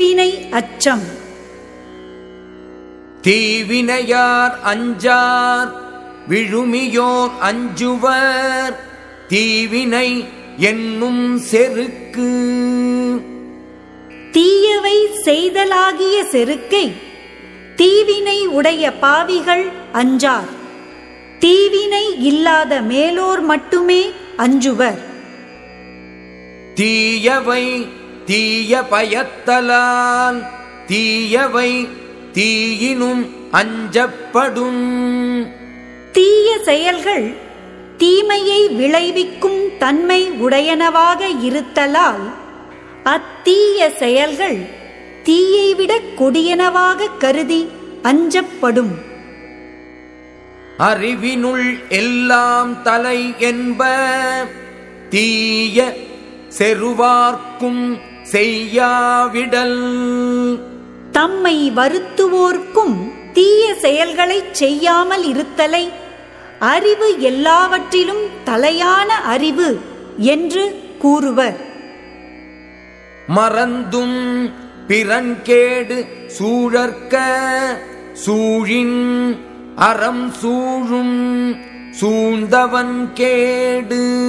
தீவினை அச்சம். தீவினையார் அஞ்சார் விழுமியோர் அஞ்சுவர். தீவினை என்னும் செருக்கு. தீயவை செய்தலாகிய செருக்கை தீவினை உடைய பாவிகள் அஞ்சார். தீவினை இல்லாத மேலோர் மட்டுமே அஞ்சுவர். தீயவை தீய பயத்தலால் தீயவை தீயினும் அஞ்சப்படும். தீய செயல்கள் தீமையை விளைவிக்கும் தன்மை உடையனவாக இருத்தலால் அத்தீய செயல்கள் தீயைவிட கொடியனவாக கருதி அஞ்சப்படும். அறிவினுள் எல்லாம் தலை என்ப தீய செருவார்க்கும் செய்யாவிடல். தம்மை வருத்துவோர்க்கும் தீய செயல்களைச் செய்யாமல் இருத்தலை. அறிவு எல்லாவற்றிலும் தலையான அறிவு என்று கூறுவர். மறந்தும் பிறன்கேடு சூழற்க சூழின் அறம் சூழும் சூழ்ந்தவன் கேடு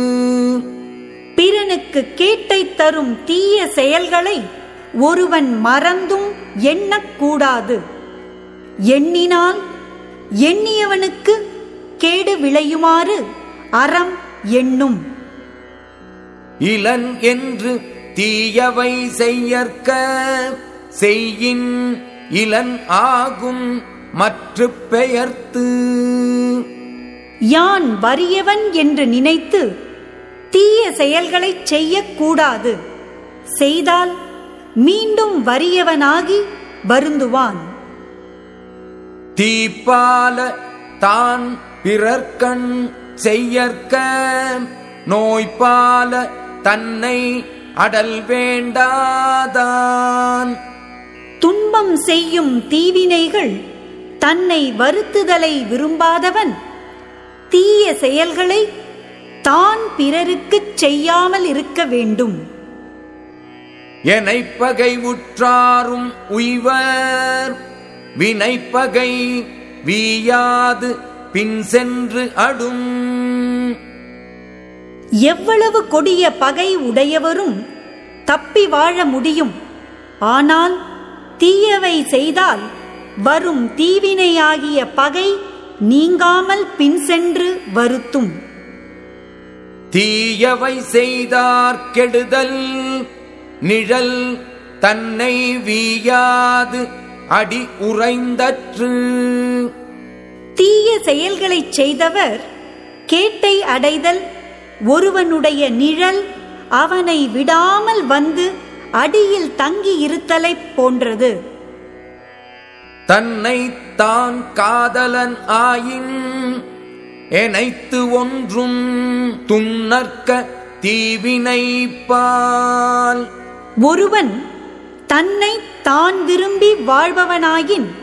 பிறனுக்கு கேட்டை தரும் தீய செயல்களை ஒருவன் மறந்தும் எண்ணக்கூடாது. எண்ணினால் எண்ணியவனுக்கு கேடு விளையுமாறு அறம் எண்ணும். இளன் என்று தீயவை செய்யற்க செய்யின் இளன் ஆகும் மற்ற பெயர்த்து. யான் வறியவன் என்று நினைத்து தீய செயல்களைச் செய்யக்கூடாது. செய்தால் மீண்டும் வறியவனாகி வருந்துவான். தீப்பால தான் பிறர்கண் செய்யற்க நோய்பால தன்னை அடல் வேண்டாதான். துன்பம் செய்யும் தீவினைகள் தன்னை வருத்துதலை விரும்பாதவன் தீய செயல்களை தான் பிறருக்குச் செய்யாமல் இருக்க வேண்டும். எனைப்பகை உற்றாரும் உய்வர் வினைப்பகை வீயாது பின் சென்று அடும். எவ்வளவு கொடிய பகை உடையவரும் தப்பி வாழ முடியும். ஆனால் தீயவை செய்தால் வரும் தீவினையாகிய பகை நீங்காமல் பின் சென்று வருத்தும். தீயவை செய்தார் கெடுதல் நிழல் தன்னை வீயாது அடி உறைந்தற்று. தீய செயல்களைச் செய்தவர் கேட்டை அடைதல் ஒருவனுடைய நிழல் அவனை விடாமல் வந்து அடியில் தங்கி இருத்தலைப் போன்றது. தன்னை தான் காதலன் ஆயின் எனைத்து ஒன்றும் துன்னற்க தீவினைப்பால். ஒருவன் தன்னை தான் விரும்பி வாழ்பவனாயின்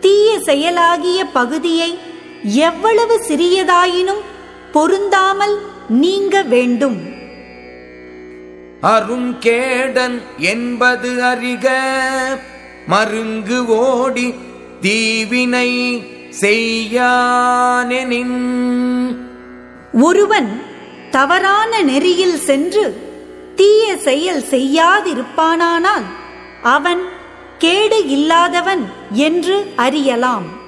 தீய செயலாகிய பகுதியை எவ்வளவு சிறியதாயினும் பொருந்தாமல் நீங்க வேண்டும். அருங்கேடன் என்பது அறிக மருங்கு ஓடி தீவினை செய்யானெனின். ஒருவன் தவறான நெறியில் சென்று தீய செயல் செய்யாதிருப்பானானால் அவன் கேடு இல்லாதவன் என்று அறியலாம்.